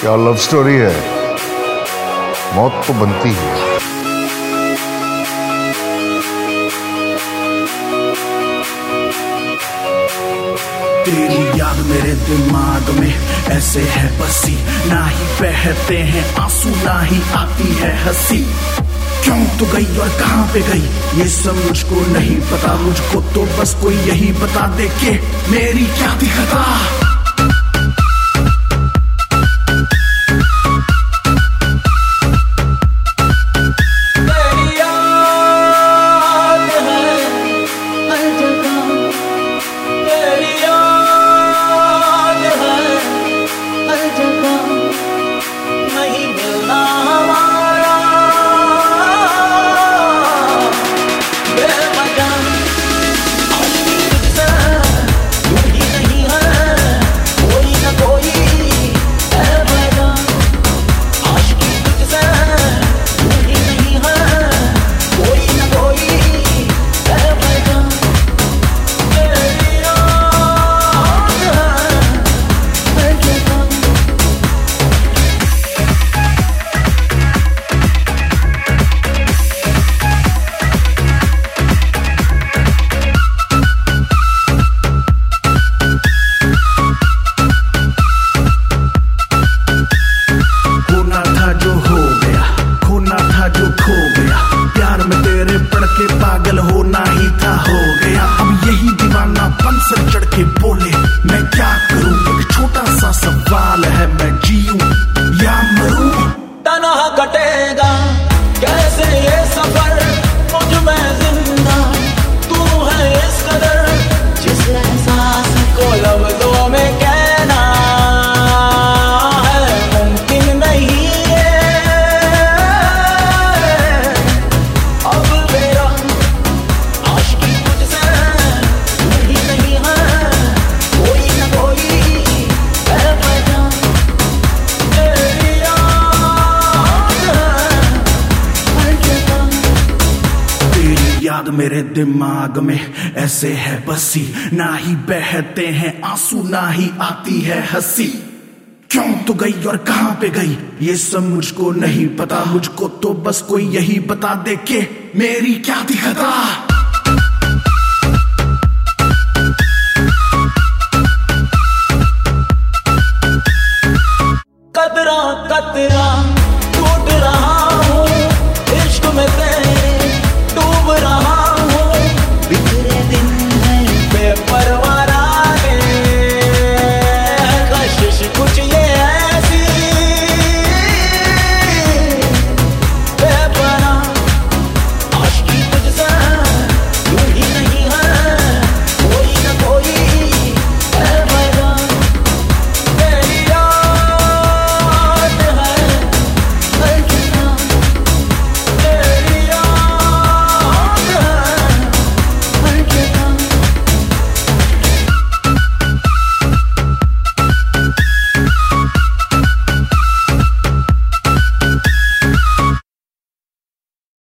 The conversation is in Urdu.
کیا لو سٹوری ہے؟ موت تو بنتی ہے۔ تیری یاد میرے دماغ میں ایسے ہے بسی، نہ ہی بہتے ہیں آنسو، نہ ہی آتی ہے ہنسی۔ کیوں تو گئی اور کہاں پہ گئی؟ یہ سب مجھ کو نہیں پتا، مجھ کو تو بس کوئی یہی بتا دے کہ میری کیا تھی خطا؟ ہوگا یاد میرے دماغ میں ایسے ہے بسی، نہ ہی بہتے ہیں آنسو، نہ ہی آتی ہے ہنسی۔ کیوں تو گئی اور کہاں پہ گئی؟ یہ سب مجھ کو نہیں پتا، مجھ کو تو بس کوئی یہی بتا دے کہ میری کیا تھی خطا؟ قطرہ قطرہ۔